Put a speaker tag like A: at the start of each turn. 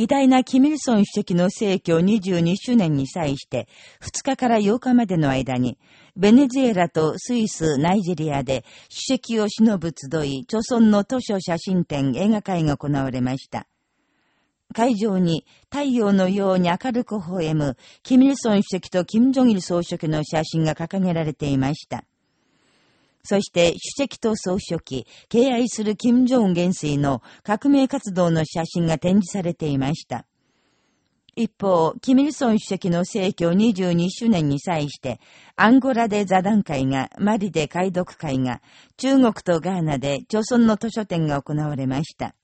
A: 偉大なキミルソン主席の逝去22周年に際して、2日から8日までの間に、ベネズエラとスイス、ナイジェリアで主席を忍ぶ集い、著村の図書写真展映画会が行われました。会場に太陽のように明るく微笑む、キミルソン主席とキム・ジョギル総書記の写真が掲げられていました。そして主席と総書記、敬愛する金正恩元帥の革命活動の写真が展示されていました。一方、キミルソン主席の逝去22周年に際して、アンゴラで座談会が、マリで解読会が、中国とガーナで朝村の図書展が行われました。